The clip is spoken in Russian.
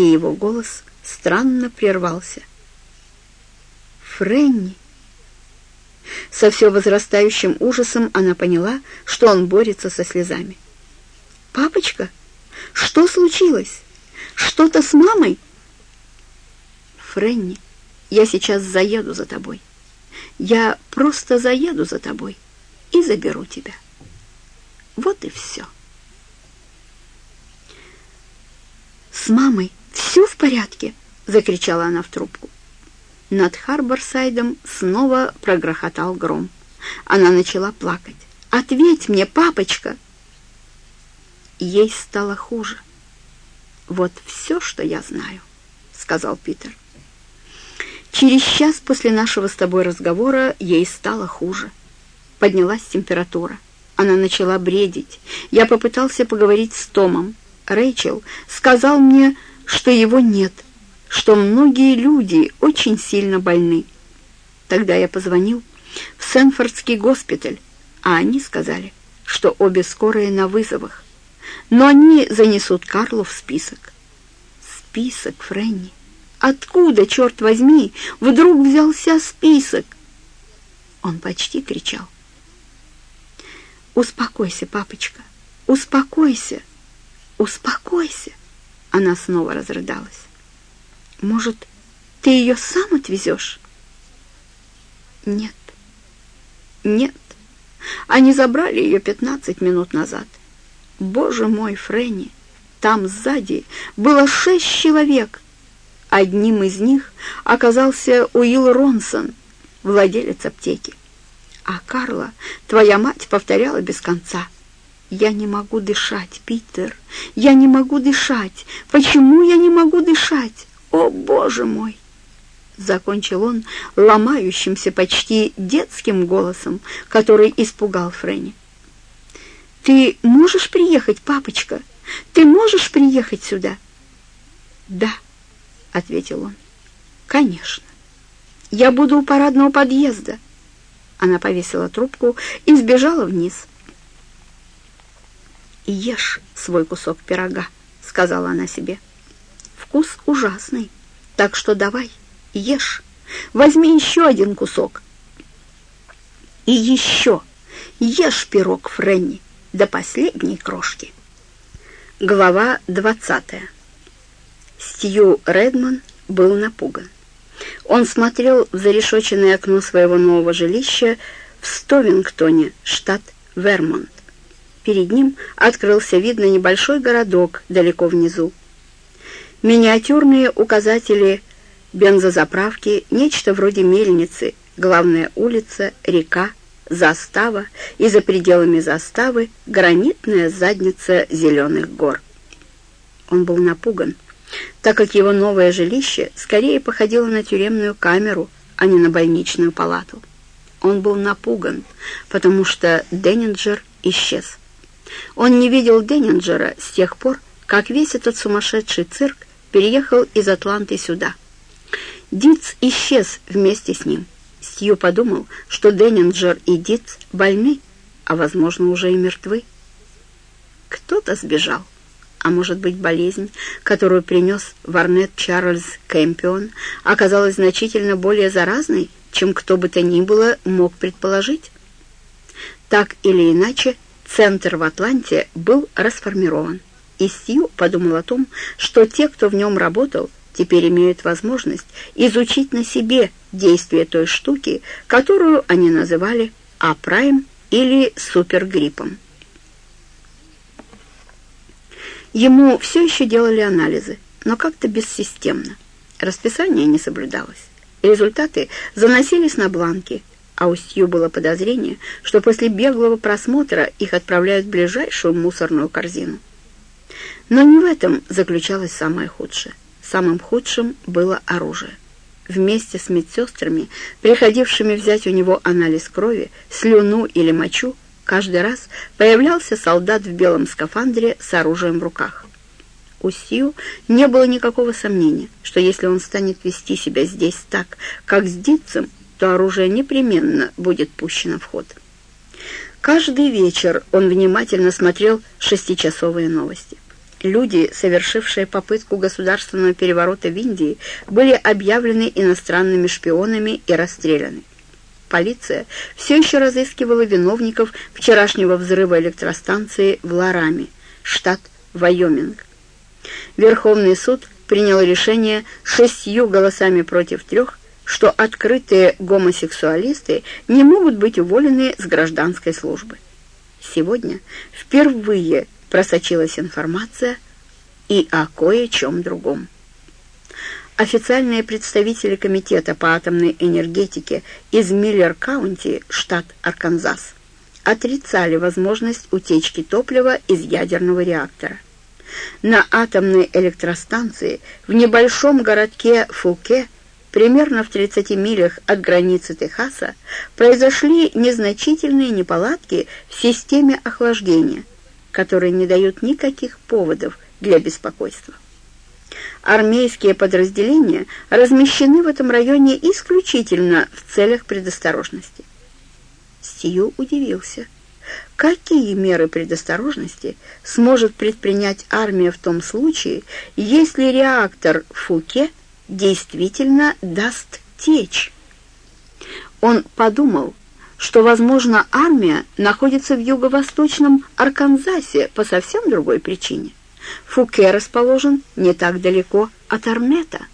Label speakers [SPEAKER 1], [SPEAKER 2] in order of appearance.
[SPEAKER 1] и его голос странно прервался. «Френни!» Со все возрастающим ужасом она поняла, что он борется со слезами. «Папочка, что случилось? Что-то с мамой?» «Френни, я сейчас заеду за тобой. Я просто заеду за тобой и заберу тебя. Вот и все». «С мамой все в порядке?» — закричала она в трубку. Над Харборсайдом снова прогрохотал гром. Она начала плакать. «Ответь мне, папочка!» Ей стало хуже. «Вот все, что я знаю», — сказал Питер. «Через час после нашего с тобой разговора ей стало хуже. Поднялась температура. Она начала бредить. Я попытался поговорить с Томом. Рэйчел сказал мне, что его нет, что многие люди очень сильно больны. Тогда я позвонил в Сенфордский госпиталь, а они сказали, что обе скорые на вызовах. Но они занесут Карлу в список. Список, Фрэнни. Откуда, черт возьми, вдруг взялся список? Он почти кричал. «Успокойся, папочка, успокойся!» «Успокойся!» Она снова разрыдалась. «Может, ты ее сам отвезешь?» «Нет, нет. Они забрали ее пятнадцать минут назад. Боже мой, Фрэнни, там сзади было шесть человек. Одним из них оказался Уилл Ронсон, владелец аптеки. А Карла, твоя мать, повторяла без конца — «Я не могу дышать, Питер! Я не могу дышать! Почему я не могу дышать? О, Боже мой!» Закончил он ломающимся почти детским голосом, который испугал Фрэнни. «Ты можешь приехать, папочка? Ты можешь приехать сюда?» «Да», — ответил он. «Конечно. Я буду у парадного подъезда». Она повесила трубку и сбежала вниз и ешь свой кусок пирога», — сказала она себе. «Вкус ужасный, так что давай, ешь. Возьми еще один кусок. И еще ешь пирог, Френни, до последней крошки». Глава двадцатая. Стью Редман был напуган. Он смотрел в зарешоченное окно своего нового жилища в Стовингтоне, штат Вермонт. Перед ним открылся вид на небольшой городок далеко внизу. Миниатюрные указатели бензозаправки, нечто вроде мельницы, главная улица, река, застава и за пределами заставы гранитная задница зеленых гор. Он был напуган, так как его новое жилище скорее походило на тюремную камеру, а не на больничную палату. Он был напуган, потому что Деннинджер исчез. Он не видел Деннинджера с тех пор, как весь этот сумасшедший цирк переехал из Атланты сюда. Диц исчез вместе с ним. Стью подумал, что Деннинджер и Диц больны, а, возможно, уже и мертвы. Кто-то сбежал. А может быть, болезнь, которую принес Варнет Чарльз Кэмпион, оказалась значительно более заразной, чем кто бы то ни было мог предположить? Так или иначе, Центр в Атланте был расформирован, и Сью подумал о том, что те, кто в нем работал, теперь имеют возможность изучить на себе действие той штуки, которую они называли А-прайм или супергриппом. Ему все еще делали анализы, но как-то бессистемно. Расписание не соблюдалось. Результаты заносились на бланки, а у Сью было подозрение, что после беглого просмотра их отправляют в ближайшую мусорную корзину. Но не в этом заключалось самое худшее. Самым худшим было оружие. Вместе с медсестрами, приходившими взять у него анализ крови, слюну или мочу, каждый раз появлялся солдат в белом скафандре с оружием в руках. У Сью не было никакого сомнения, что если он станет вести себя здесь так, как с Дитцем, то оружие непременно будет пущено в ход. Каждый вечер он внимательно смотрел шестичасовые новости. Люди, совершившие попытку государственного переворота в Индии, были объявлены иностранными шпионами и расстреляны. Полиция все еще разыскивала виновников вчерашнего взрыва электростанции в Лараме, штат Вайоминг. Верховный суд принял решение шестью голосами против трех, что открытые гомосексуалисты не могут быть уволены с гражданской службы. Сегодня впервые просочилась информация и о кое-чем другом. Официальные представители Комитета по атомной энергетике из Миллер-Каунти, штат Арканзас, отрицали возможность утечки топлива из ядерного реактора. На атомной электростанции в небольшом городке Фуке, примерно в 30 милях от границы Техаса, произошли незначительные неполадки в системе охлаждения, которые не дают никаких поводов для беспокойства. Армейские подразделения размещены в этом районе исключительно в целях предосторожности. Стью удивился. Какие меры предосторожности сможет предпринять армия в том случае, если реактор Фуке действительно даст течь? Он подумал, что, возможно, армия находится в юго-восточном Арканзасе по совсем другой причине. Фуке расположен не так далеко от Армета –